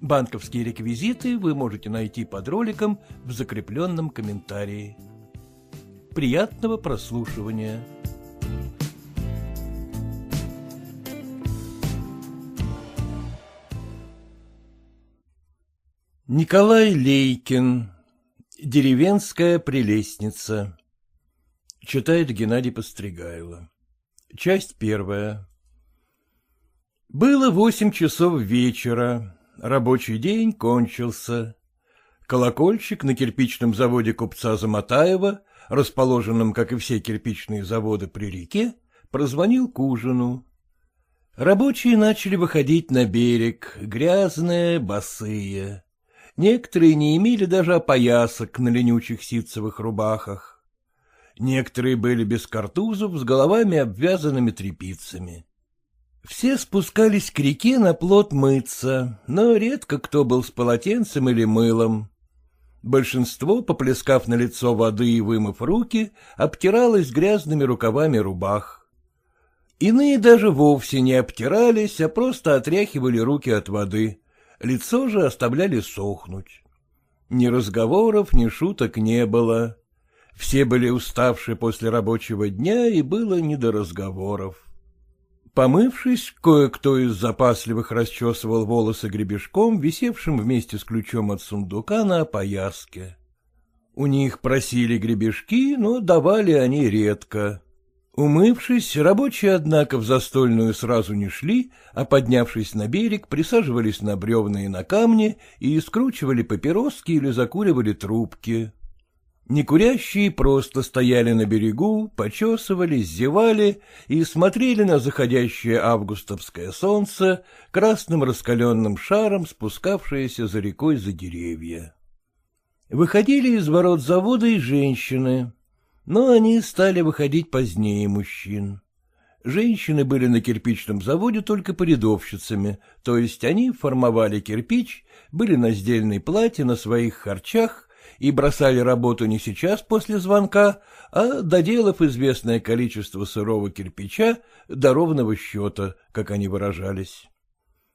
Банковские реквизиты вы можете найти под роликом в закрепленном комментарии. Приятного прослушивания! Николай Лейкин Деревенская прелестница Читает Геннадий Постригайло Часть первая Было восемь часов вечера. Рабочий день кончился. Колокольчик на кирпичном заводе купца Замотаева, расположенном, как и все кирпичные заводы при реке, прозвонил к ужину. Рабочие начали выходить на берег, грязные, босые. Некоторые не имели даже опоясок на ленючих ситцевых рубахах. Некоторые были без картузов, с головами обвязанными тряпицами. Все спускались к реке на плот мыться, но редко кто был с полотенцем или мылом. Большинство, поплескав на лицо воды и вымыв руки, обтиралось грязными рукавами рубах. Иные даже вовсе не обтирались, а просто отряхивали руки от воды лицо же оставляли сохнуть. Ни разговоров, ни шуток не было. Все были уставшие после рабочего дня, и было не до разговоров. Помывшись, кое-кто из запасливых расчесывал волосы гребешком, висевшим вместе с ключом от сундука на опояске. У них просили гребешки, но давали они редко. Умывшись, рабочие, однако, в застольную сразу не шли, а, поднявшись на берег, присаживались на бревна и на камни и скручивали папироски или закуривали трубки. Некурящие просто стояли на берегу, почесывались, зевали и смотрели на заходящее августовское солнце, красным раскаленным шаром спускавшееся за рекой за деревья. Выходили из ворот завода и женщины но они стали выходить позднее мужчин. Женщины были на кирпичном заводе только порядовщицами, то есть они формовали кирпич, были на сдельной платье на своих харчах и бросали работу не сейчас после звонка, а доделав известное количество сырого кирпича до ровного счета, как они выражались.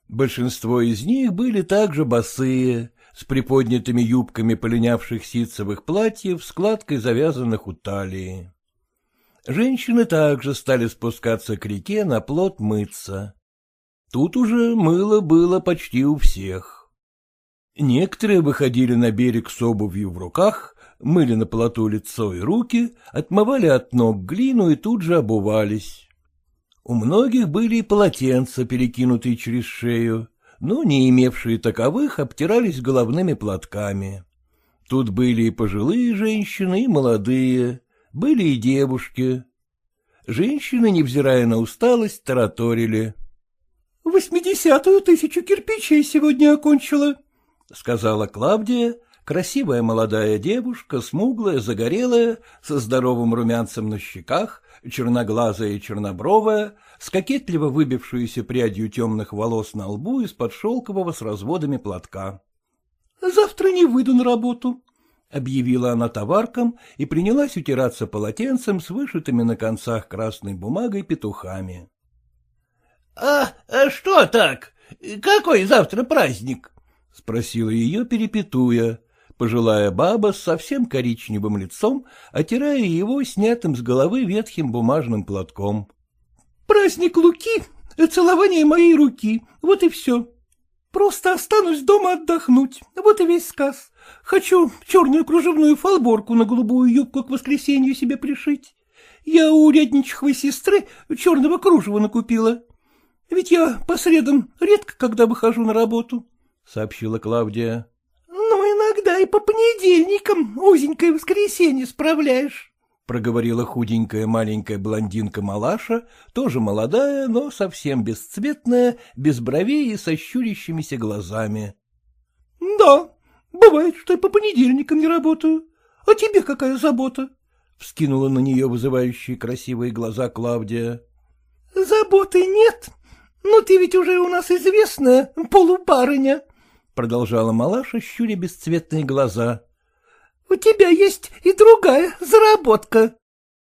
Большинство из них были также босые, с приподнятыми юбками полинявших ситцевых платьев, складкой завязанных у талии. Женщины также стали спускаться к реке на плот мыться. Тут уже мыло было почти у всех. Некоторые выходили на берег с обувью в руках, мыли на плоту лицо и руки, отмывали от ног глину и тут же обувались. У многих были и полотенца, перекинутые через шею, но не имевшие таковых обтирались головными платками. Тут были и пожилые женщины, и молодые, были и девушки. Женщины, невзирая на усталость, тараторили. — Восьмидесятую тысячу кирпичей сегодня окончила, — сказала Клавдия, красивая молодая девушка, смуглая, загорелая, со здоровым румянцем на щеках, черноглазая и чернобровая, с кокетливо выбившуюся прядью темных волос на лбу из-под шелкового с разводами платка. — Завтра не выйду на работу, — объявила она товаркам и принялась утираться полотенцем с вышитыми на концах красной бумагой петухами. — А, а что так? Какой завтра праздник? — спросила ее, перепетуя пожилая баба с совсем коричневым лицом, отирая его снятым с головы ветхим бумажным платком. — Праздник Луки, целование моей руки, вот и все. Просто останусь дома отдохнуть, вот и весь сказ. Хочу черную кружевную фалборку на голубую юбку к воскресенью себе пришить. Я у урядничиховой сестры черного кружева накупила. Ведь я по средам редко когда выхожу на работу, — сообщила Клавдия иногда и по понедельникам узенькое воскресенье справляешь, — проговорила худенькая маленькая блондинка Малаша, тоже молодая, но совсем бесцветная, без бровей и со щурящимися глазами. — Да, бывает, что и по понедельникам не работаю. — А тебе какая забота? — вскинула на нее вызывающие красивые глаза Клавдия. — Заботы нет, но ты ведь уже у нас известная полубарыня, — продолжала малаша, щуря бесцветные глаза. — У тебя есть и другая заработка.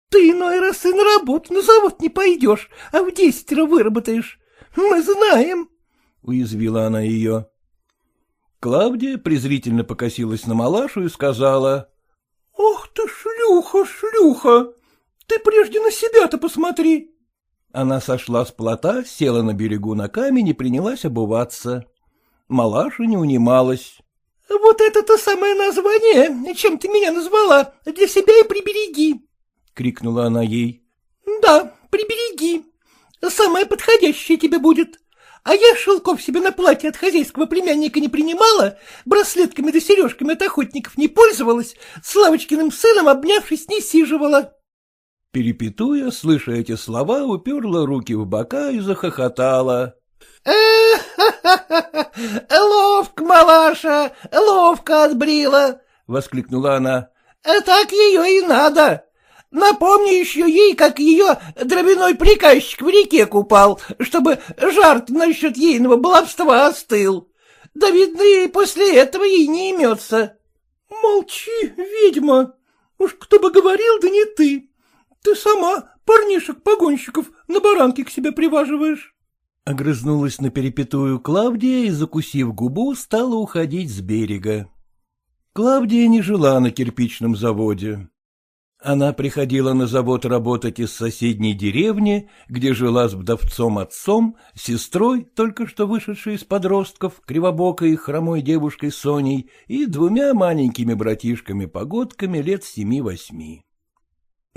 Ты иной раз и на работу на завод не пойдешь, а в десятеро выработаешь. Мы знаем, — уязвила она ее. Клавдия презрительно покосилась на малашу и сказала. — Ох ты, шлюха, шлюха! Ты прежде на себя-то посмотри. Она сошла с плота, села на берегу на камень и принялась обуваться. Малаша не унималась. — Вот это-то самое название, чем ты меня назвала, для себя и прибереги, — крикнула она ей. — Да, прибереги. Самое подходящее тебе будет. А я шелков себе на платье от хозяйского племянника не принимала, браслетками да сережками от охотников не пользовалась, с Лавочкиным сыном, обнявшись, не сиживала. Перепетуя, слыша эти слова, уперла руки в бока и захохотала. Ловко, малаша, ловко отбрила! — воскликнула она. — Так ее и надо. Напомни еще ей, как ее дровяной приказчик в реке купал, чтобы жарт насчет ейного баловства остыл. Да, видно, и после этого ей не имется. — Молчи, ведьма. Уж кто бы говорил, да не ты. Ты сама парнишек-погонщиков на баранке к себе приваживаешь. Огрызнулась на перепетую Клавдия и, закусив губу, стала уходить с берега. Клавдия не жила на кирпичном заводе. Она приходила на завод работать из соседней деревни, где жила с вдовцом-отцом, сестрой, только что вышедшей из подростков, кривобокой хромой девушкой Соней и двумя маленькими братишками-погодками лет семи-восьми.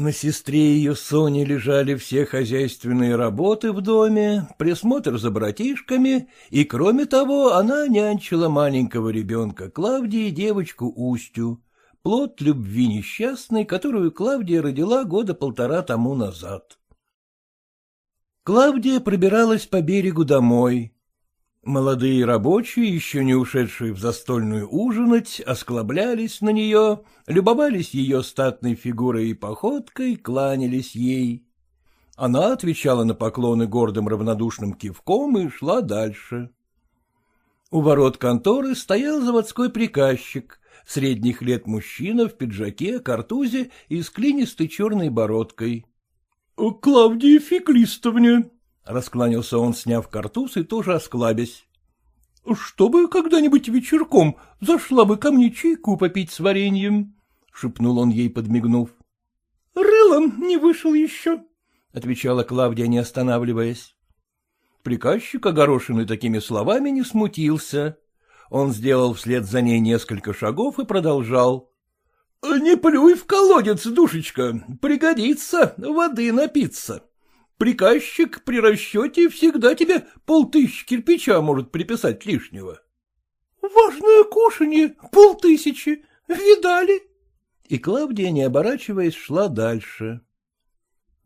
На сестре ее Сони лежали все хозяйственные работы в доме, присмотр за братишками, и, кроме того, она нянчила маленького ребенка Клавдии девочку Устю, плод любви несчастной, которую Клавдия родила года полтора тому назад. Клавдия пробиралась по берегу домой. Молодые рабочие, еще не ушедшие в застольную ужинать, осклаблялись на нее, любовались ее статной фигурой и походкой, кланялись ей. Она отвечала на поклоны гордым равнодушным кивком и шла дальше. У ворот конторы стоял заводской приказчик, средних лет мужчина в пиджаке, картузе и с клинистой черной бородкой. — Клавдии Феклистовне, — раскланялся он, сняв картуз и тоже осклабясь. — Чтобы когда-нибудь вечерком зашла бы ко мне чайку попить с вареньем, — шепнул он ей, подмигнув. — Рылом не вышел еще, — отвечала Клавдия, не останавливаясь. Приказчик, огорошенный такими словами, не смутился. Он сделал вслед за ней несколько шагов и продолжал. — Не плюй в колодец, душечка, пригодится воды напиться. Приказчик при расчете всегда тебе полтысячи кирпича может приписать лишнего. — Важное кушанье, полтысячи, видали? И Клавдия, не оборачиваясь, шла дальше.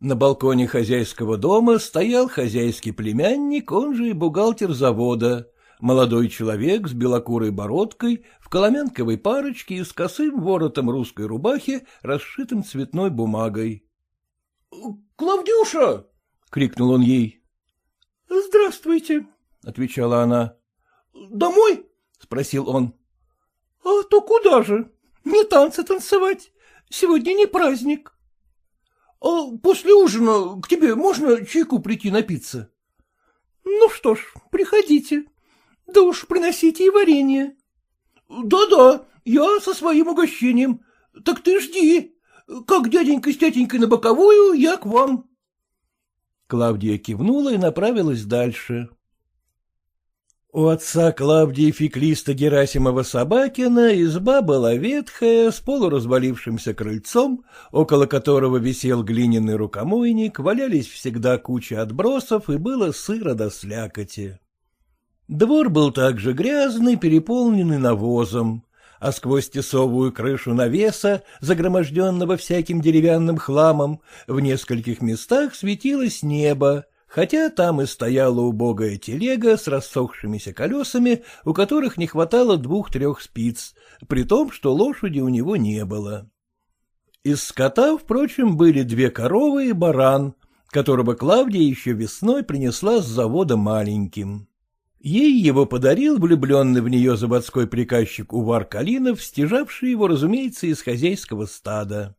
На балконе хозяйского дома стоял хозяйский племянник, он же и бухгалтер завода, молодой человек с белокурой бородкой, в коломенковой парочке и с косым воротом русской рубахи, расшитым цветной бумагой. — Клавдюша! Крикнул он ей. — Здравствуйте, — отвечала она. — Домой? — спросил он. — А то куда же? Не танцы танцевать. Сегодня не праздник. — А после ужина к тебе можно чайку прийти напиться? — Ну что ж, приходите. Да уж приносите и варенье. Да — Да-да, я со своим угощением. Так ты жди. Как дяденька с тетенькой на боковую, я к вам. Клавдия кивнула и направилась дальше. У отца Клавдии Феклиста Герасимова Собакина изба была ветхая, с полуразвалившимся крыльцом, около которого висел глиняный рукомойник, валялись всегда куча отбросов и было сыро до слякоти. Двор был также грязный, переполненный навозом а сквозь тесовую крышу навеса, загроможденного всяким деревянным хламом, в нескольких местах светилось небо, хотя там и стояла убогая телега с рассохшимися колесами, у которых не хватало двух-трех спиц, при том, что лошади у него не было. Из скота, впрочем, были две коровы и баран, которого Клавдия еще весной принесла с завода маленьким. Ей его подарил влюбленный в нее заводской приказчик Увар Калинов, стяжавший его, разумеется, из хозяйского стада.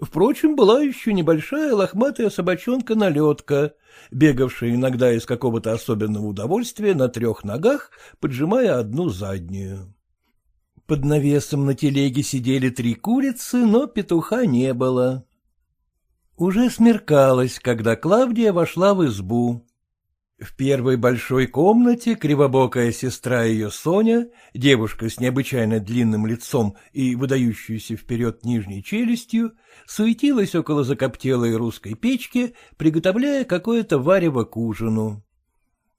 Впрочем, была еще небольшая лохматая собачонка-налетка, бегавшая иногда из какого-то особенного удовольствия на трех ногах, поджимая одну заднюю. Под навесом на телеге сидели три курицы, но петуха не было. Уже смеркалось, когда Клавдия вошла в избу. В первой большой комнате кривобокая сестра ее Соня, девушка с необычайно длинным лицом и выдающейся вперед нижней челюстью, суетилась около закоптелой русской печки, приготовляя какое-то варево к ужину.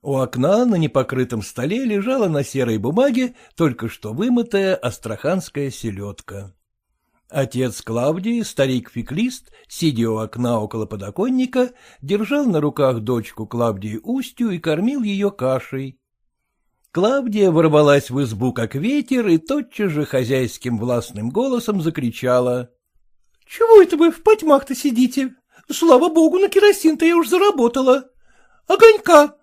У окна на непокрытом столе лежала на серой бумаге только что вымытая астраханская селедка. Отец Клавдии, старик-феклист, сидя у окна около подоконника, держал на руках дочку Клавдии Устью и кормил ее кашей. Клавдия ворвалась в избу, как ветер, и тотчас же хозяйским властным голосом закричала. — Чего это вы в потьмах-то сидите? Слава богу, на керосин-то я уж заработала. Огонька!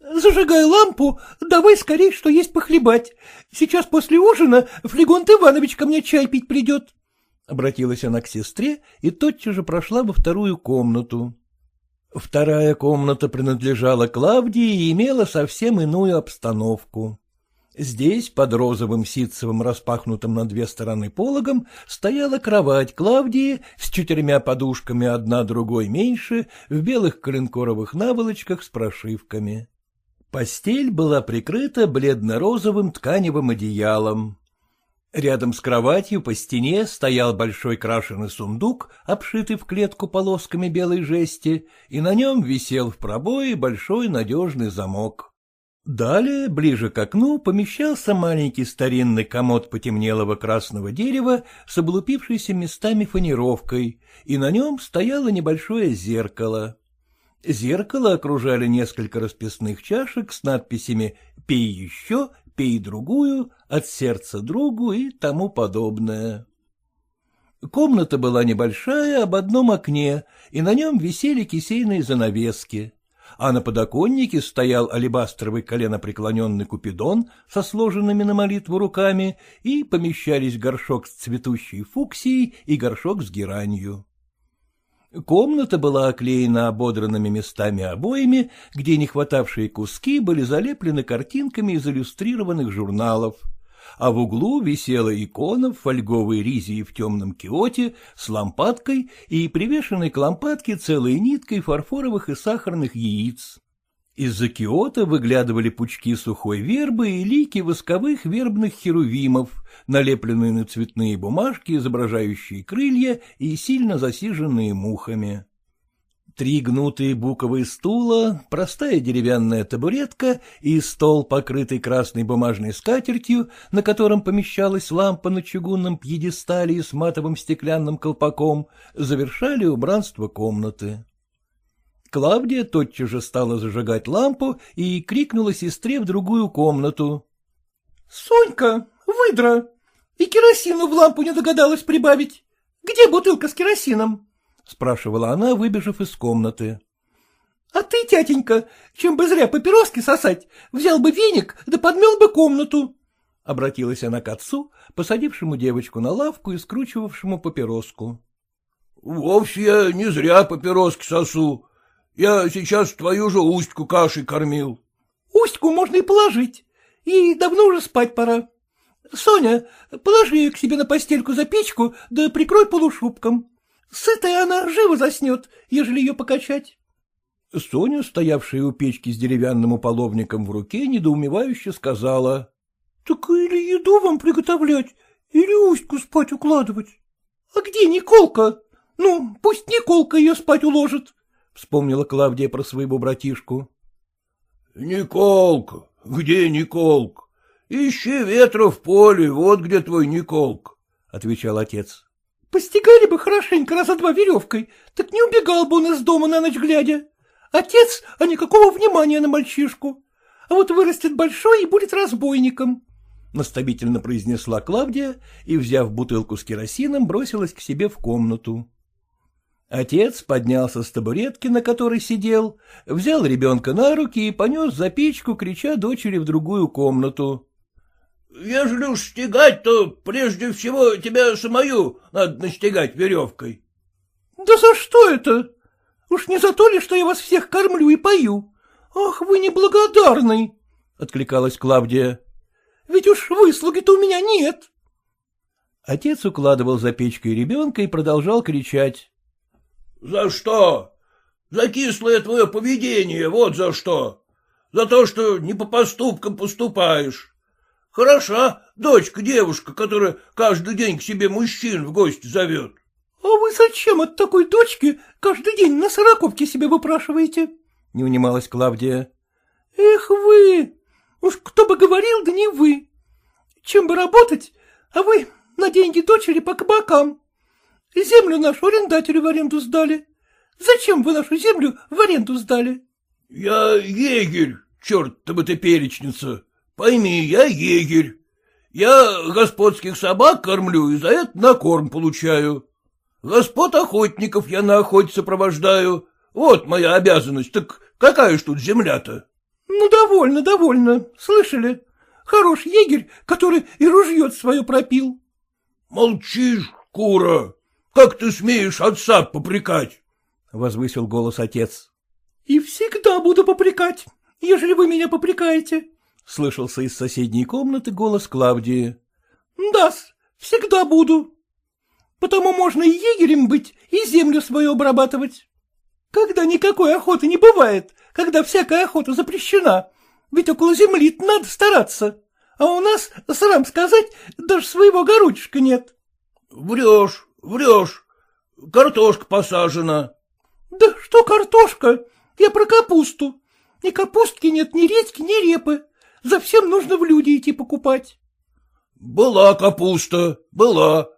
Зажигай лампу, давай скорей, что есть похлебать. Сейчас после ужина Флегонт Иванович ко мне чай пить придет. Обратилась она к сестре и тотчас же прошла во вторую комнату. Вторая комната принадлежала Клавдии и имела совсем иную обстановку. Здесь, под розовым ситцевым распахнутым на две стороны пологом, стояла кровать Клавдии с четырьмя подушками, одна другой меньше, в белых коленкоровых наволочках с прошивками. Постель была прикрыта бледно-розовым тканевым одеялом. Рядом с кроватью по стене стоял большой крашеный сундук, обшитый в клетку полосками белой жести, и на нем висел в пробое большой надежный замок. Далее, ближе к окну, помещался маленький старинный комод потемнелого красного дерева с облупившейся местами фанеровкой, и на нем стояло небольшое зеркало. Зеркало окружали несколько расписных чашек с надписями «Пей еще», «Пей другую», «От сердца другу» и тому подобное. Комната была небольшая, об одном окне, и на нем висели кисейные занавески, а на подоконнике стоял алебастровый коленопреклоненный купидон со сложенными на молитву руками, и помещались горшок с цветущей фуксией и горшок с геранью. Комната была оклеена ободранными местами обоями, где не хватавшие куски были залеплены картинками из иллюстрированных журналов, а в углу висела икона в фольговой ризе в темном киоте с лампадкой и привешенной к лампадке целой ниткой фарфоровых и сахарных яиц. Из-за киота выглядывали пучки сухой вербы и лики восковых вербных херувимов, налепленные на цветные бумажки, изображающие крылья и сильно засиженные мухами. Три гнутые буковые стула, простая деревянная табуретка и стол, покрытый красной бумажной скатертью, на котором помещалась лампа на чугунном пьедестале с матовым стеклянным колпаком, завершали убранство комнаты. Клавдия тотчас же стала зажигать лампу и крикнула сестре в другую комнату. — Сонька, выдра! И керосину в лампу не догадалась прибавить. Где бутылка с керосином? — спрашивала она, выбежав из комнаты. — А ты, тятенька, чем бы зря папироски сосать, взял бы веник да подмел бы комнату. — обратилась она к отцу, посадившему девочку на лавку и скручивавшему папироску. — Вовсе я не зря папироски сосу, я сейчас твою же устьку кашей кормил. — Устьку можно и положить. И давно уже спать пора. Соня, положи ее к себе на постельку за печку, да прикрой полушубком. Сытая она живо заснет, ежели ее покачать. Соня, стоявшая у печки с деревянным уполовником в руке, недоумевающе сказала. — Так или еду вам приготовлять, или Устьку спать укладывать. — А где Николка? Ну, пусть Николка ее спать уложит. — вспомнила Клавдия про своего братишку. — Николк, где Николк? Ищи ветра в поле, вот где твой Николк, — отвечал отец. — Постигали бы хорошенько раза два веревкой, так не убегал бы он из дома на ночь глядя. Отец, а никакого внимания на мальчишку. А вот вырастет большой и будет разбойником. — наставительно произнесла Клавдия и, взяв бутылку с керосином, бросилась к себе в комнату. Отец поднялся с табуретки, на которой сидел, взял ребенка на руки и понес за печку, крича дочери в другую комнату. — Ежели уж стегать, то прежде всего тебя самую надо настигать веревкой. — Да за что это? Уж не за то ли, что я вас всех кормлю и пою? Ах, вы неблагодарный! — откликалась Клавдия. — Ведь уж выслуги-то у меня нет. Отец укладывал за печкой ребенка и продолжал кричать. За что? За кислое твое поведение, вот за что. За то, что не по поступкам поступаешь. Хороша дочка-девушка, которая каждый день к себе мужчин в гости зовет. — А вы зачем от такой дочки каждый день на сороковке себе выпрашиваете? — не унималась Клавдия. — Эх вы! Уж кто бы говорил, да не вы. Чем бы работать, а вы на деньги дочери по кабакам. Землю нашу арендателю в аренду сдали. Зачем вы нашу землю в аренду сдали? — Я егерь, черт-то бы ты перечница. Пойми, я егерь. Я господских собак кормлю и за это на корм получаю. Господ охотников я на охоте сопровождаю. Вот моя обязанность. Так какая ж тут земля-то? — Ну, довольно, довольно. Слышали? Хорош егерь, который и ружье свое пропил. — Молчишь, кура. Как ты смеешь отца попрекать? — возвысил голос отец. — И всегда буду попрекать, ежели вы меня попрекаете, — слышался из соседней комнаты голос Клавдии. — Да, всегда буду. Потому можно и егерем быть, и землю свою обрабатывать. Когда никакой охоты не бывает, когда всякая охота запрещена, ведь около земли надо стараться, а у нас, срам сказать, даже своего городишка нет. — Врешь, Врешь. Картошка посажена. — Да что картошка? Я про капусту. Ни капустки нет, ни редьки, ни репы. За всем нужно в люди идти покупать. — Была капуста, была.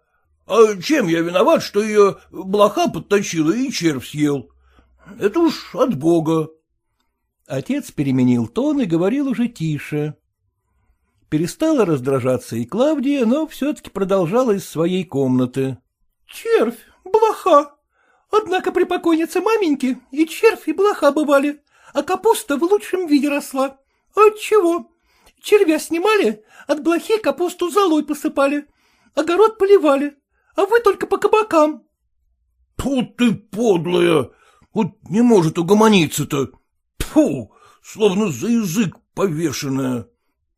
А чем я виноват, что ее блоха подточила и червь съел? Это уж от бога. Отец переменил тон и говорил уже тише. Перестала раздражаться и Клавдия, но все-таки продолжала из своей комнаты. Червь, блоха. Однако при покойнице маменьки и червь, и блоха бывали, а капуста в лучшем виде росла. Отчего? Червя снимали, от блохи капусту золой посыпали, огород поливали, а вы только по кабакам. — Тут ты подлая! Вот не может угомониться-то! Фу, словно за язык повешенная!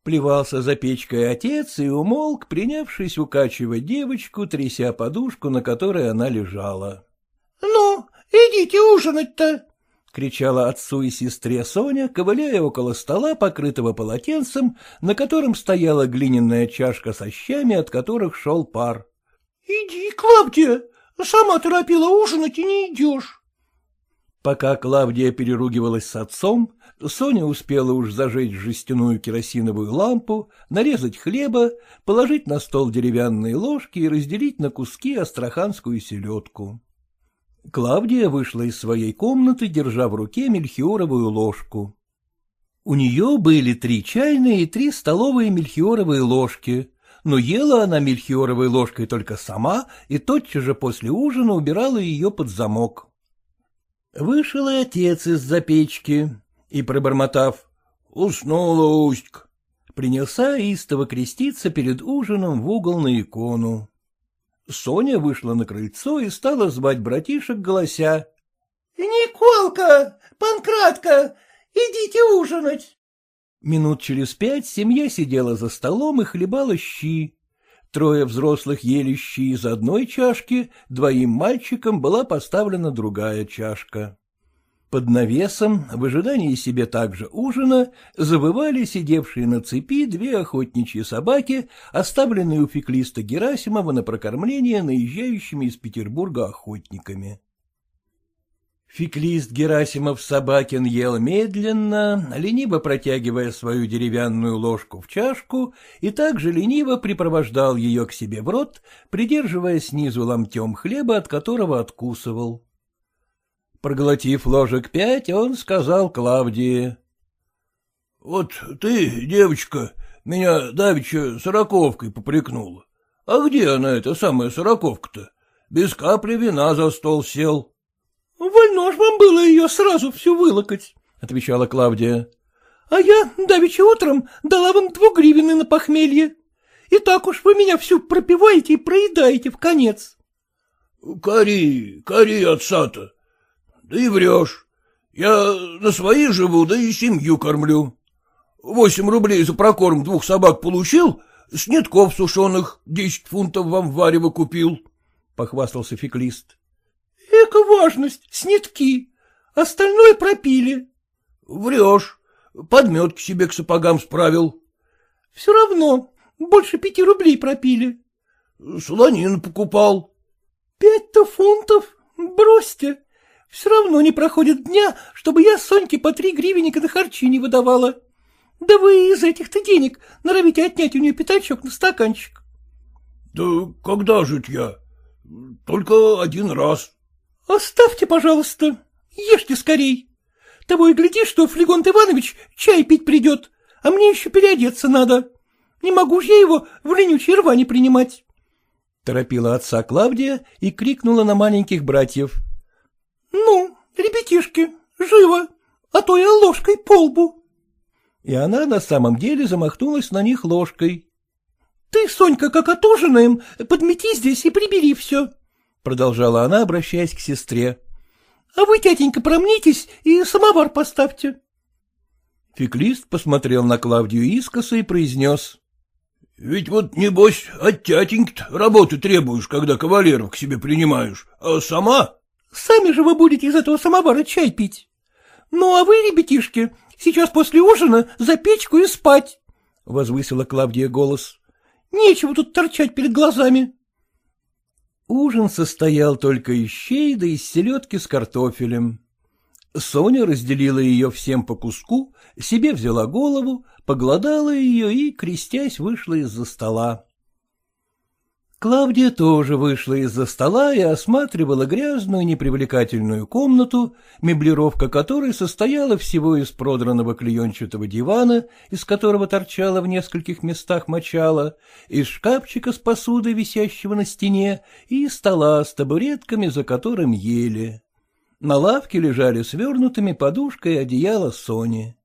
Плевался за печкой отец и умолк, принявшись укачивать девочку, тряся подушку, на которой она лежала. — Ну, идите ужинать-то! — кричала отцу и сестре Соня, ковыляя около стола, покрытого полотенцем, на котором стояла глиняная чашка со щами, от которых шел пар. — Иди, Клавдия, сама торопила ужинать и не идешь. Пока Клавдия переругивалась с отцом, Соня успела уж зажечь жестяную керосиновую лампу, нарезать хлеба, положить на стол деревянные ложки и разделить на куски астраханскую селедку. Клавдия вышла из своей комнаты, держа в руке мельхиоровую ложку. У нее были три чайные и три столовые мельхиоровые ложки, но ела она мельхиоровой ложкой только сама и тотчас же после ужина убирала ее под замок. Вышел и отец из-за печки и, пробормотав «Уснула Устька», принялся истово креститься перед ужином в угол на икону. Соня вышла на крыльцо и стала звать братишек, голося. — Николка, Панкратка, идите ужинать. Минут через пять семья сидела за столом и хлебала щи. Трое взрослых ели из одной чашки, двоим мальчикам была поставлена другая чашка. Под навесом, в ожидании себе также ужина, завывали сидевшие на цепи две охотничьи собаки, оставленные у феклиста Герасимова на прокормление наезжающими из Петербурга охотниками. Феклист Герасимов Собакин ел медленно, лениво протягивая свою деревянную ложку в чашку, и также лениво припровождал ее к себе в рот, придерживая снизу ломтем хлеба, от которого откусывал. Проглотив ложек пять, он сказал Клавдии. — Вот ты, девочка, Меня давеча сороковкой попрекнула. А где она, эта самая сороковка-то? Без капли вина за стол сел. — Вольно ж вам было ее сразу всю вылокать, — отвечала Клавдия. — А я давеча утром дала вам двугривенны на похмелье. И так уж вы меня всю пропиваете и проедаете в конец. — Кори, кори отца-то. Да и врешь. Я на свои живу, да и семью кормлю. Восемь рублей за прокорм двух собак получил, снитков сушеных десять фунтов вам варево купил, — похвастался феклист. — Эка важность, снитки. Остальное пропили. — Врешь. Подметки себе к сапогам справил. — Все равно. Больше пяти рублей пропили. — Солонин покупал. — Пять-то фунтов? Бросьте. Все равно не проходит дня, чтобы я Соньке по три гривенника на харчи не выдавала. Да вы из этих-то денег норовите отнять у нее пятачок на стаканчик. — Да когда же я? Только один раз. — Оставьте, пожалуйста. Ешьте скорей. Того и гляди, что Флегонт Иванович чай пить придет, а мне еще переодеться надо. Не могу же я его в ленючей рване принимать. Торопила отца Клавдия и крикнула на маленьких братьев. — Ну, ребятишки, живо, а то я ложкой по лбу. И она на самом деле замахнулась на них ложкой. — Ты, Сонька, как отужинаем, подмети здесь и прибери все, — продолжала она, обращаясь к сестре. — А вы, тятенька, промнитесь и самовар поставьте. Феклист посмотрел на Клавдию искоса и произнес. — Ведь вот, небось, от тятеньки работы требуешь, когда кавалеров к себе принимаешь, а сама... — Сами же вы будете из этого самовара чай пить. Ну, а вы, ребятишки, сейчас после ужина за печку и спать, — возвысила Клавдия голос. — Нечего тут торчать перед глазами. Ужин состоял только из щей да из селедки с картофелем. Соня разделила ее всем по куску, себе взяла голову, погладала ее и, крестясь, вышла из-за стола. Клавдия тоже вышла из-за стола и осматривала грязную непривлекательную комнату, меблировка которой состояла всего из продранного клеенчатого дивана, из которого торчало в нескольких местах мочало, из шкафчика с посудой, висящего на стене, и стола с табуретками, за которым ели. На лавке лежали свернутыми подушкой одеяло Сони.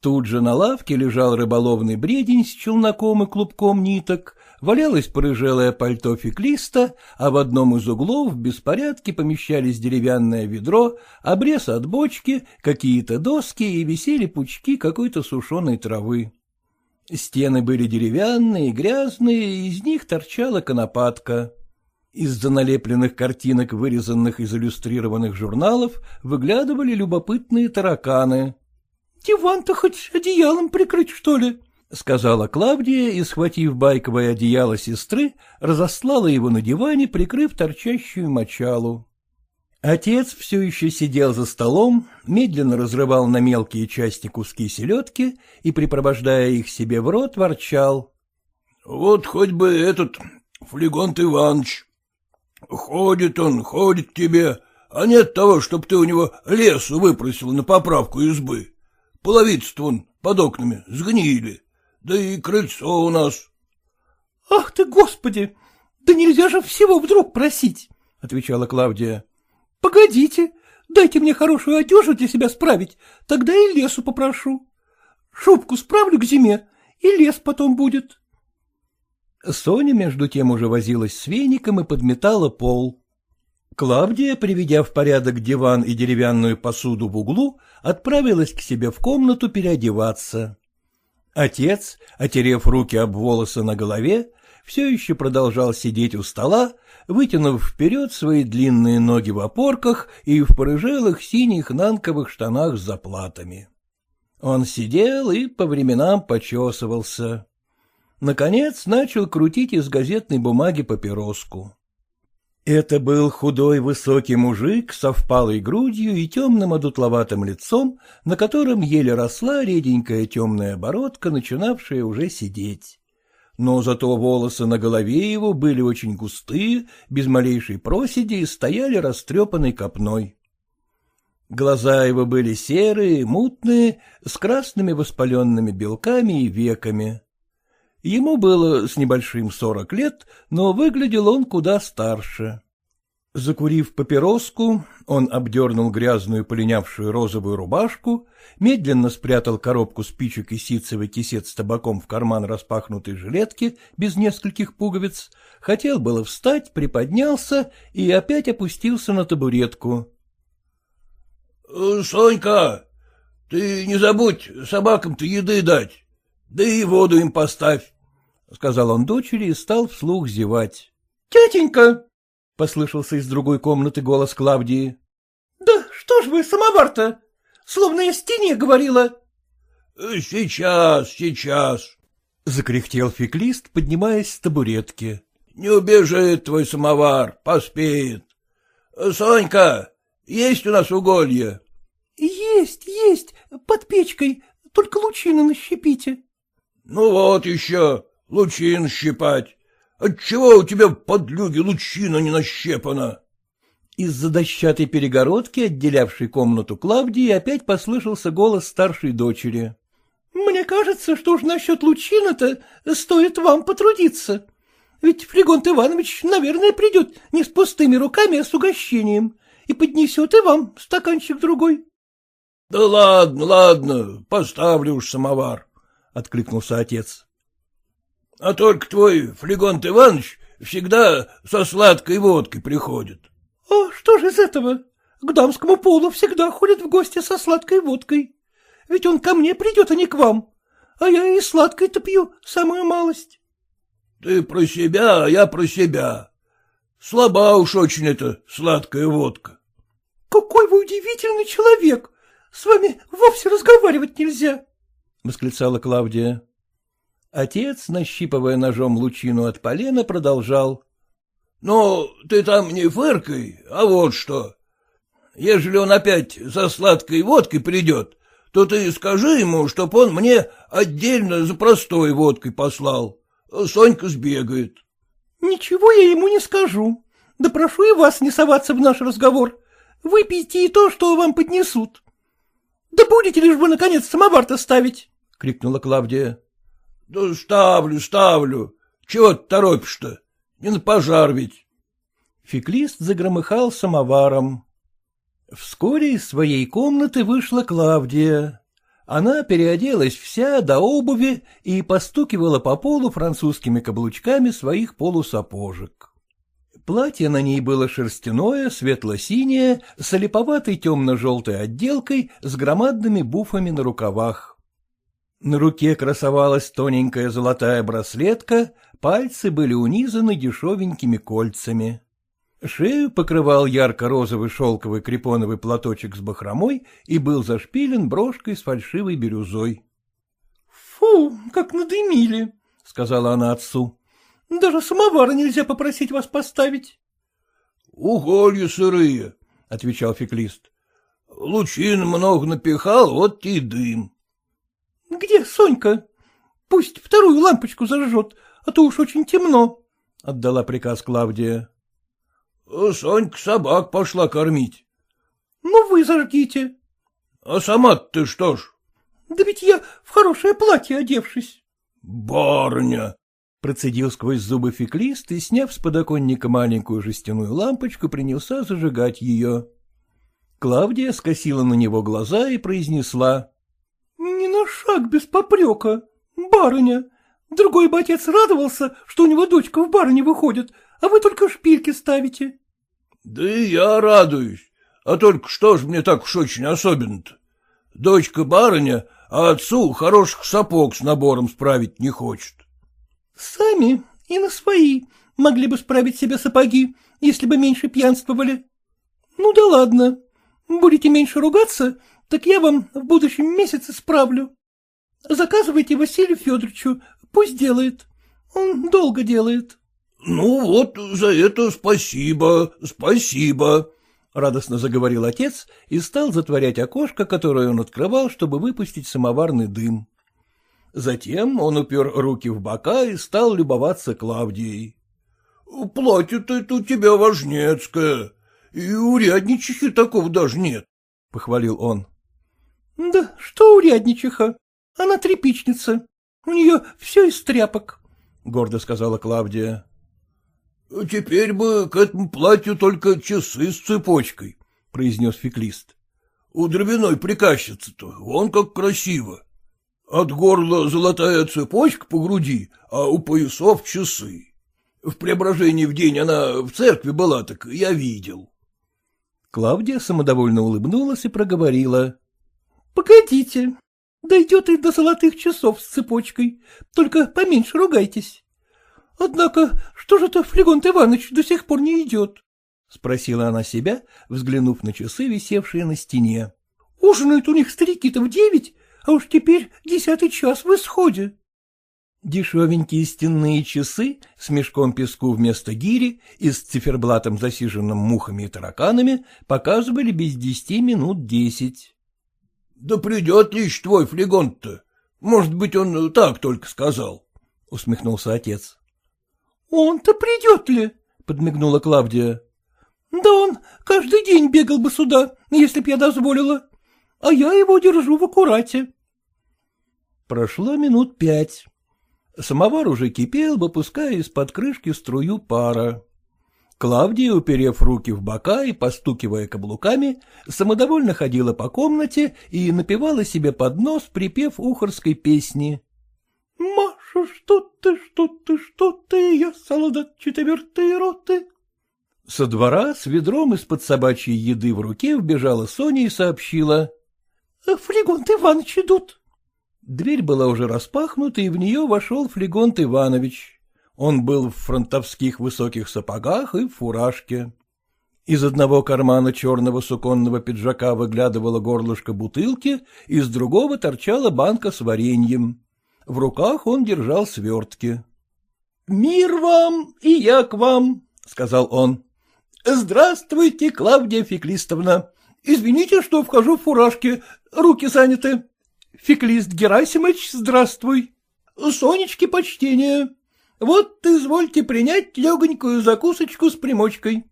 Тут же на лавке лежал рыболовный бредень с челноком и клубком ниток, валялось порыжелое пальто феклиста, а в одном из углов в беспорядке помещались деревянное ведро, обрез от бочки, какие-то доски и висели пучки какой-то сушеной травы. Стены были деревянные, грязные, из них торчала конопатка. Из-за налепленных картинок, вырезанных из иллюстрированных журналов, выглядывали любопытные тараканы. — Диван-то хоть одеялом прикрыть, что ли? — сказала Клавдия и, схватив байковое одеяло сестры, разослала его на диване, прикрыв торчащую мочалу. Отец все еще сидел за столом, медленно разрывал на мелкие части куски селедки и, припровождая их себе в рот, ворчал. — Вот хоть бы этот Флегонт Иванович. Ходит он, ходит тебе, а нет того, чтоб ты у него лесу выпросил на поправку избы. Половицы-то вон под окнами сгнили да и крыльцо у нас. — Ах ты, господи! Да нельзя же всего вдруг просить, — отвечала Клавдия. — Погодите, дайте мне хорошую одежду для себя справить, тогда и лесу попрошу. Шубку справлю к зиме, и лес потом будет. Соня, между тем, уже возилась с веником и подметала пол. Клавдия, приведя в порядок диван и деревянную посуду в углу, отправилась к себе в комнату переодеваться. Отец, отерев руки об волосы на голове, все еще продолжал сидеть у стола, вытянув вперед свои длинные ноги в опорках и в порыжелых синих нанковых штанах с заплатами. Он сидел и по временам почесывался. Наконец начал крутить из газетной бумаги папироску. Это был худой высокий мужик со впалой грудью и темным одутловатым лицом, на котором еле росла реденькая темная бородка, начинавшая уже сидеть. Но зато волосы на голове его были очень густые, без малейшей проседи и стояли растрепанной копной. Глаза его были серые, мутные, с красными воспаленными белками и веками. Ему было с небольшим сорок лет, но выглядел он куда старше. Закурив папироску, он обдернул грязную полинявшую розовую рубашку, медленно спрятал коробку спичек и ситцевый кисет с табаком в карман распахнутой жилетки без нескольких пуговиц, хотел было встать, приподнялся и опять опустился на табуретку. — Сонька, ты не забудь собакам-то еды дать, да и воду им поставь, — сказал он дочери и стал вслух зевать. — Тетенька! послышался из другой комнаты голос Клавдии. — Да что ж вы, самовар-то? Словно я стене говорила. — Сейчас, сейчас, — закряхтел феклист, поднимаясь с табуретки. — Не убежит твой самовар, поспеет. — Сонька, есть у нас уголье? — Есть, есть, под печкой, только лучины нащипите. — Ну вот еще, лучин щипать. Отчего у тебя, подлюги, лучина не нащепана? Из-за дощатой перегородки, отделявшей комнату Клавдии, опять послышался голос старшей дочери. — Мне кажется, что уж насчет лучина-то стоит вам потрудиться. Ведь Фригонт Иванович, наверное, придет не с пустыми руками, а с угощением, и поднесет и вам стаканчик другой. — Да ладно, ладно, поставлю уж самовар, — откликнулся отец. А только твой Флегонт Иванович всегда со сладкой водкой приходит. — А что же из этого? К дамскому полу всегда ходит в гости со сладкой водкой. Ведь он ко мне придет, а не к вам. А я и сладкой-то пью, самую малость. — Ты про себя, а я про себя. Слаба уж очень эта сладкая водка. — Какой вы удивительный человек! С вами вовсе разговаривать нельзя! — восклицала Клавдия. Отец, нащипывая ножом лучину от полена, продолжал. — Ну, ты там не фыркой, а вот что. Ежели он опять за сладкой водкой придет, то ты скажи ему, чтоб он мне отдельно за простой водкой послал. Сонька сбегает. — Ничего я ему не скажу. Да прошу и вас не соваться в наш разговор. Выпейте и то, что вам поднесут. — Да будете лишь вы, наконец, самовар-то ставить? — крикнула Клавдия. — Да ставлю, ставлю. Чего ты торопишь-то? Не на пожар ведь. Феклист загромыхал самоваром. Вскоре из своей комнаты вышла Клавдия. Она переоделась вся до обуви и постукивала по полу французскими каблучками своих полусапожек. Платье на ней было шерстяное, светло-синее, с олиповатой темно-желтой отделкой, с громадными буфами на рукавах. На руке красовалась тоненькая золотая браслетка, пальцы были унизаны дешевенькими кольцами. Шею покрывал ярко-розовый шелковый крепоновый платочек с бахромой и был зашпилен брошкой с фальшивой бирюзой. — Фу, как надымили, — сказала она отцу. — Даже самовара нельзя попросить вас поставить. — Уголья сырые, — отвечал феклист. — Лучин много напихал, вот и дым. — Где Сонька? Пусть вторую лампочку зажжет, а то уж очень темно, — отдала приказ Клавдия. — Сонька собак пошла кормить. — Ну, вы зажгите. — А сама ты что ж? — Да ведь я в хорошее платье одевшись. — Барыня! — процедил сквозь зубы феклист и, сняв с подоконника маленькую жестяную лампочку, принялся зажигать ее. Клавдия скосила на него глаза и произнесла. Шаг без попрека. Барыня. Другой бы отец радовался, что у него дочка в барыне выходит, а вы только шпильки ставите. — Да и я радуюсь. А только что ж мне так уж очень особенно-то? Дочка барыня, а отцу хороших сапог с набором справить не хочет. — Сами и на свои могли бы справить себе сапоги, если бы меньше пьянствовали. Ну да ладно. Будете меньше ругаться, так я вам в будущем месяце справлю. Заказывайте Василию Федоровичу, пусть делает. Он долго делает. — Ну вот, за это спасибо, спасибо, — радостно заговорил отец и стал затворять окошко, которое он открывал, чтобы выпустить самоварный дым. Затем он упер руки в бока и стал любоваться Клавдией. — Платье-то это у тебя важнецкое, и урядничихи такого даже нет, — похвалил он. — Да что урядничиха? Она тряпичница. У нее все из тряпок, — гордо сказала Клавдия. — Теперь бы к этому платью только часы с цепочкой, — произнес феклист. — У дровяной приказчицы-то вон как красиво. От горла золотая цепочка по груди, а у поясов часы. В преображении в день она в церкви была, так я видел. Клавдия самодовольно улыбнулась и проговорила. — Погодите, дойдет и до золотых часов с цепочкой, только поменьше ругайтесь. Однако, что же это Флегонт Иванович до сих пор не идет? — спросила она себя, взглянув на часы, висевшие на стене. — Ужинают у них старики-то в девять, а уж теперь десятый час в исходе. Дешевенькие стенные часы с мешком песку вместо гири и с циферблатом, засиженным мухами и тараканами, показывали без десяти минут десять. — Да придет ли твой флегонт-то? Может быть, он так только сказал, — усмехнулся отец. — Он-то придет ли? — подмигнула Клавдия. — Да он каждый день бегал бы сюда, если б я дозволила а я его держу в аккурате. Прошло минут пять. Самовар уже кипел, выпуская из-под крышки струю пара. Клавдия, уперев руки в бока и постукивая каблуками, самодовольно ходила по комнате и напевала себе под нос, припев ухорской песни. — Маша, что ты, что ты, что ты, я солдат четвертой роты. Со двора с ведром из-под собачьей еды в руке вбежала Соня и сообщила. — Флегонт Иванович идут. Дверь была уже распахнута, и в нее вошел Флегонт Иванович. Он был в фронтовских высоких сапогах и фуражке. Из одного кармана черного суконного пиджака выглядывало горлышко бутылки, из другого торчала банка с вареньем. В руках он держал свертки. — Мир вам и я к вам, — сказал он. — Здравствуйте, Клавдия Феклистовна. Извините, что вхожу в фуражке, руки заняты. Феклист Герасимыч, здравствуй. Сонечке почтение. Вот извольте принять легонькую закусочку с примочкой.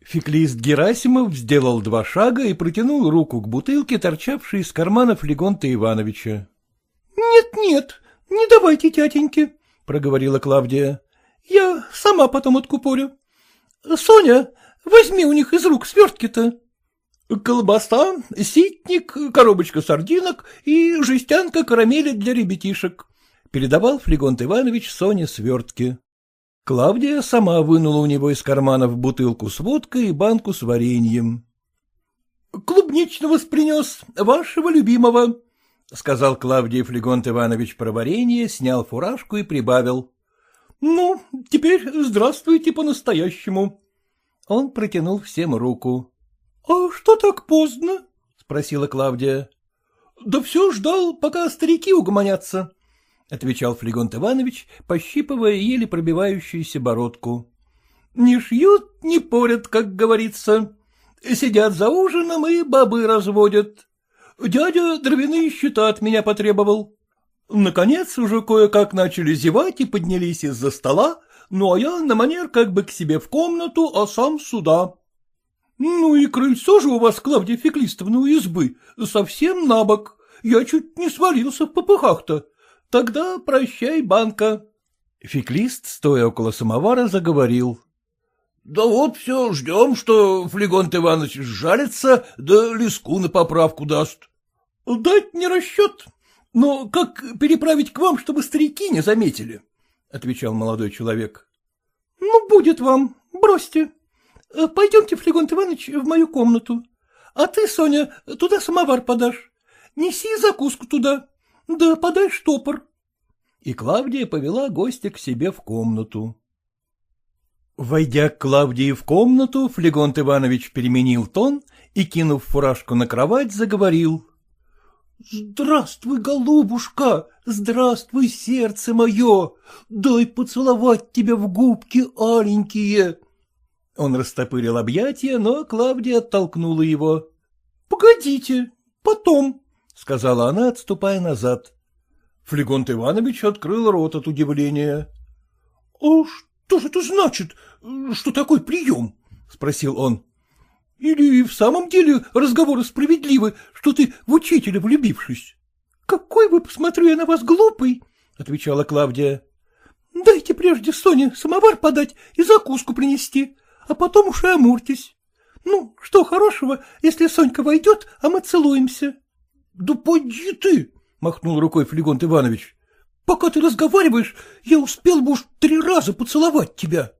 Феклист Герасимов сделал два шага и протянул руку к бутылке, торчавшей из карманов Легонта Ивановича. — Нет-нет, не давайте тятеньке, — проговорила Клавдия. — Я сама потом откупорю. Соня, возьми у них из рук свертки-то. Колбаса, ситник, коробочка сардинок и жестянка карамели для ребятишек, — передавал Флегонт Иванович Соне свертки. Клавдия сама вынула у него из карманов бутылку с водкой и банку с вареньем. — Клубничного принес, вашего любимого, — сказал Клавдия Флегонт Иванович про варенье, снял фуражку и прибавил. — Ну, теперь здравствуйте по-настоящему. Он протянул всем руку. — А что так поздно? — спросила Клавдия. — Да все ждал, пока старики угомонятся, — отвечал Флегонт Иванович, пощипывая еле пробивающуюся бородку. — Не шьют, не порят, как говорится. Сидят за ужином и бабы разводят. Дядя дровяные счета от меня потребовал. Наконец уже кое-как начали зевать и поднялись из-за стола, ну а я на манер как бы к себе в комнату, а сам сюда. — Ну и крыльцо же у вас, Клавдия Феклистовна, у избы, совсем на бок. Я чуть не свалился в попыхах-то. Тогда прощай, банка. Феклист, стоя около самовара, заговорил. — Да вот все ждем, что Флегонт Иванович жарится, да леску на поправку даст. — Дать не расчет. Но как переправить к вам, чтобы старики не заметили? — отвечал молодой человек. — Ну, будет вам, бросьте. Э, пойдемте, Флегонт Иванович, в мою комнату. А ты, Соня, туда самовар подашь. Неси закуску туда. Да подай штопор. И Клавдия повела гостя к себе в комнату. Войдя к Клавдии в комнату, Флегонт Иванович переменил тон и, кинув фуражку на кровать, заговорил. — Здравствуй, голубушка, здравствуй, сердце мое, дай поцеловать тебя в губки аленькие. Он растопырил объятия, но Клавдия оттолкнула его. — Погодите, потом, — сказала она, отступая назад. Флегонт Иванович открыл рот от удивления. — А что же это значит? Что такой прием? — спросил он. — Или в самом деле разговоры справедливы, что ты в учителя влюбившись? — Какой вы, посмотрю я на вас, глупый! — отвечала Клавдия. — Дайте прежде Соне самовар подать и закуску принести, а потом уж и амуртись. Ну, что хорошего, если Сонька войдет, а мы целуемся? — Да поди ты! — махнул рукой Флегонт Иванович. — Пока ты разговариваешь, я успел бы уж три раза поцеловать тебя.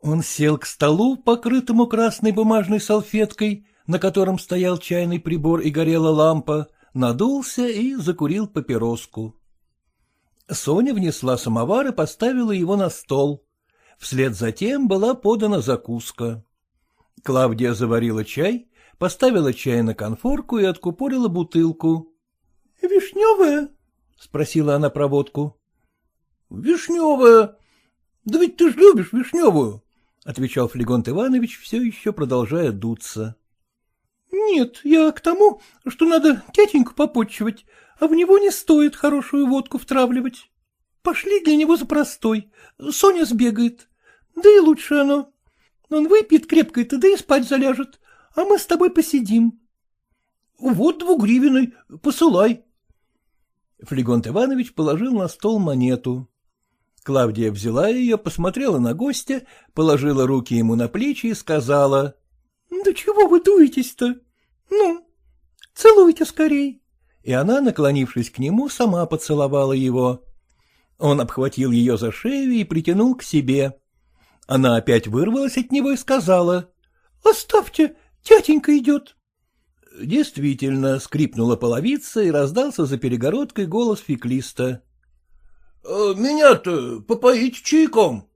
Он сел к столу, покрытому красной бумажной салфеткой, на котором стоял чайный прибор и горела лампа, надулся и закурил папироску. Соня внесла самовар и поставила его на стол. Вслед за тем была подана закуска. Клавдия заварила чай, поставила чай на конфорку и откупорила бутылку. — Вишневая? — спросила она про водку. — Вишневая. Да ведь ты ж любишь вишневую, — отвечал Флегонт Иванович, все еще продолжая дуться. — Нет, я к тому, что надо тятеньку попотчевать, а в него не стоит хорошую водку втравливать. Пошли для него за простой, Соня сбегает. Да и лучше оно. Он выпьет крепко-то, да и спать заляжет, а мы с тобой посидим. — Вот двугривенный, посылай. Флегонт Иванович положил на стол монету. Клавдия взяла ее, посмотрела на гостя, положила руки ему на плечи и сказала. — Да чего вы дуетесь-то? Ну, целуйте скорей. И она, наклонившись к нему, сама поцеловала его. Он обхватил ее за шею и притянул к себе. Она опять вырвалась от него и сказала. — Оставьте, тятенька идет. Действительно, скрипнула половица, и раздался за перегородкой голос феклиста. «Э, — Меня-то попоить чайком.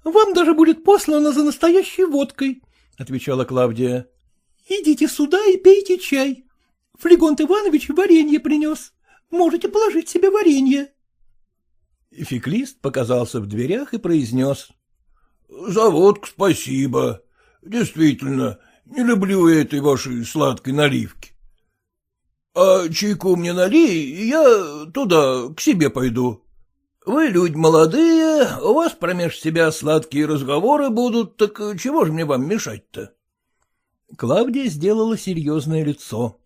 — Вам даже будет послано за настоящей водкой, — отвечала Клавдия. — Идите сюда и пейте чай. Флегонт Иванович варенье принес. Можете положить себе варенье. Феклист показался в дверях и произнес. — За водку спасибо. Действительно, не люблю этой вашей сладкой наливки. А чайку мне налей, я туда, к себе пойду. Вы люди молодые, у вас промеж себя сладкие разговоры будут, так чего же мне вам мешать-то? Клавдия сделала серьезное лицо.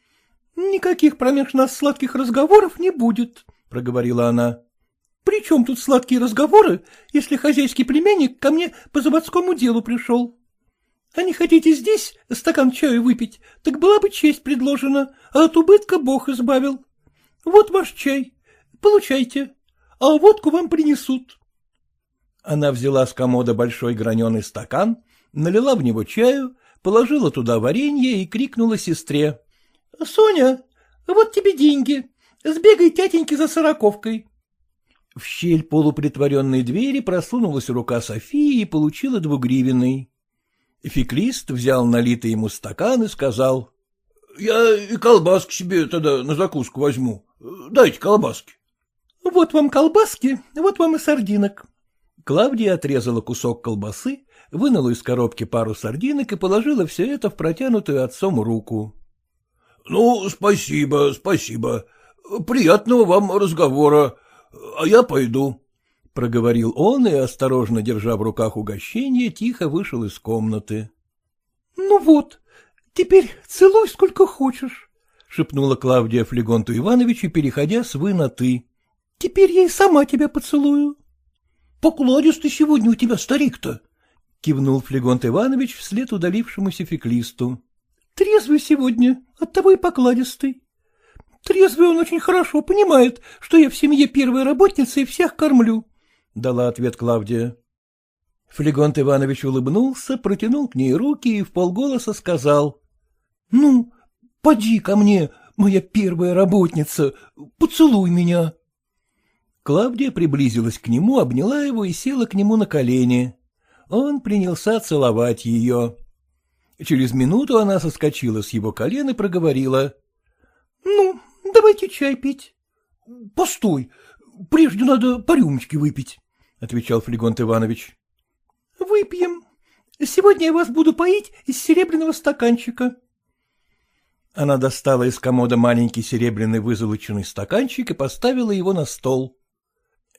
— Никаких промеж нас сладких разговоров не будет, — проговорила она. — При чем тут сладкие разговоры, если хозяйский племянник ко мне по заводскому делу пришел? А не хотите здесь стакан чаю выпить, так была бы честь предложена, а от убытка Бог избавил. Вот ваш чай, получайте, а водку вам принесут. Она взяла с комода большой граненый стакан, налила в него чаю, положила туда варенье и крикнула сестре. — Соня, вот тебе деньги, сбегай тятеньки за сороковкой. В щель полупритворенной двери просунулась рука Софии и получила двугривенный. Феклист взял налитый ему стакан и сказал. — Я и колбаски себе тогда на закуску возьму. Дайте колбаски. — Вот вам колбаски, вот вам и сардинок. Клавдия отрезала кусок колбасы, вынула из коробки пару сардинок и положила все это в протянутую отцом руку. — Ну, спасибо, спасибо. Приятного вам разговора. А я пойду. — проговорил он и, осторожно держа в руках угощение, тихо вышел из комнаты. — Ну вот, теперь целуй сколько хочешь, — шепнула Клавдия Флегонту Ивановичу, переходя с «вы» на «ты». — Теперь я и сама тебя поцелую. — Покладистый сегодня у тебя старик-то, — кивнул Флегонт Иванович вслед удалившемуся феклисту. — Трезвый сегодня, оттого и покладистый. Трезвый он очень хорошо понимает, что я в семье первая работница и всех кормлю. — дала ответ Клавдия. Флегонт Иванович улыбнулся, протянул к ней руки и в полголоса сказал. — Ну, поди ко мне, моя первая работница, поцелуй меня. Клавдия приблизилась к нему, обняла его и села к нему на колени. Он принялся целовать ее. Через минуту она соскочила с его колен и проговорила. — Ну, давайте чай пить. — Постой, прежде надо по рюмочке выпить, — отвечал Флегонт Иванович. — Выпьем. Сегодня я вас буду поить из серебряного стаканчика. Она достала из комода маленький серебряный вызолоченный стаканчик и поставила его на стол.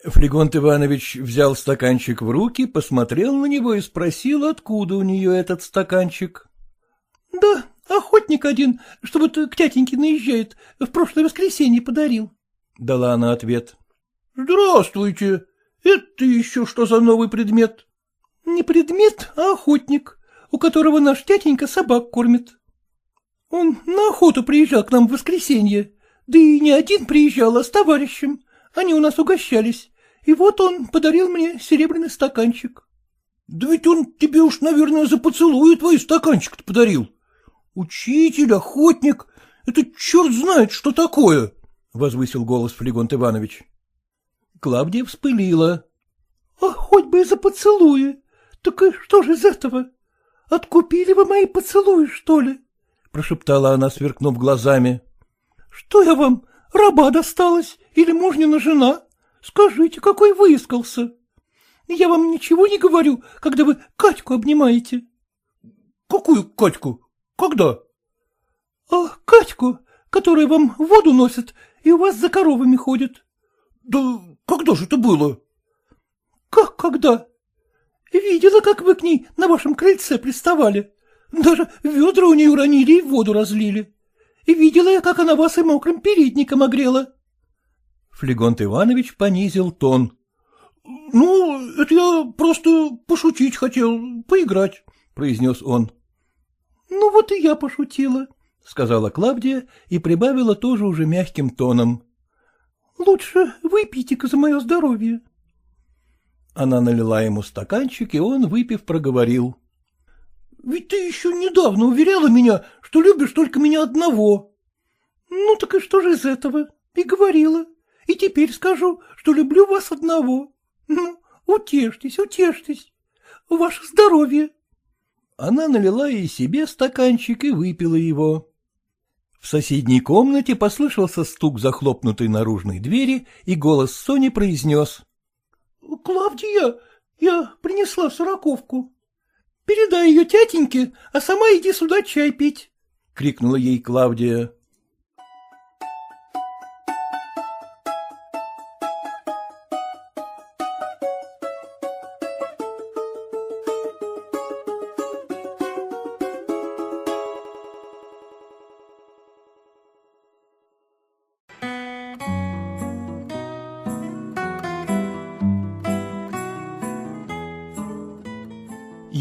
Флегонт Иванович взял стаканчик в руки, посмотрел на него и спросил, откуда у нее этот стаканчик. — Да, охотник один, что вот к тятеньке наезжает, в прошлое воскресенье подарил, — дала она ответ. — Здравствуйте. Это еще что за новый предмет? — Не предмет, а охотник, у которого наш тятенька собак кормит. Он на охоту приезжал к нам в воскресенье, да и не один приезжал, а с товарищем. Они у нас угощались, и вот он подарил мне серебряный стаканчик. — Да ведь он тебе уж, наверное, за поцелуй твой стаканчик-то подарил. Учитель, охотник, это черт знает, что такое, — возвысил голос Флегонт Иванович. Клавдия вспылила. — А хоть бы и за поцелуи. Так и что же из этого? Откупили вы мои поцелуи, что ли? — прошептала она, сверкнув глазами. — Что я вам, раба досталась или мужнина жена? Скажите, какой выискался? Я вам ничего не говорю, когда вы Катьку обнимаете. — Какую Катьку? Когда? — А Катьку, которая вам воду носит и у вас за коровами ходит. — Да когда же это было? — Как когда? Видела, как вы к ней на вашем крыльце приставали. Даже ведра у нее уронили и воду разлили. И видела я, как она вас и мокрым передником огрела. Флегонт Иванович понизил тон. — Ну, это я просто пошутить хотел, поиграть, — произнес он. — Ну, вот и я пошутила, — сказала Клавдия и прибавила тоже уже мягким тоном. — Лучше выпейте-ка за мое здоровье. Она налила ему стаканчик, и он, выпив, проговорил. — Ведь ты еще недавно уверяла меня, что любишь только меня одного. — Ну так и что же из этого? И говорила. И теперь скажу, что люблю вас одного. Ну, утешьтесь, утешьтесь. Ваше здоровье. Она налила и себе стаканчик и выпила его. В соседней комнате послышался стук захлопнутой наружной двери, и голос Сони произнес. — Клавдия, я принесла сороковку. Передай ее тятеньке, а сама иди сюда чай пить, — крикнула ей Клавдия.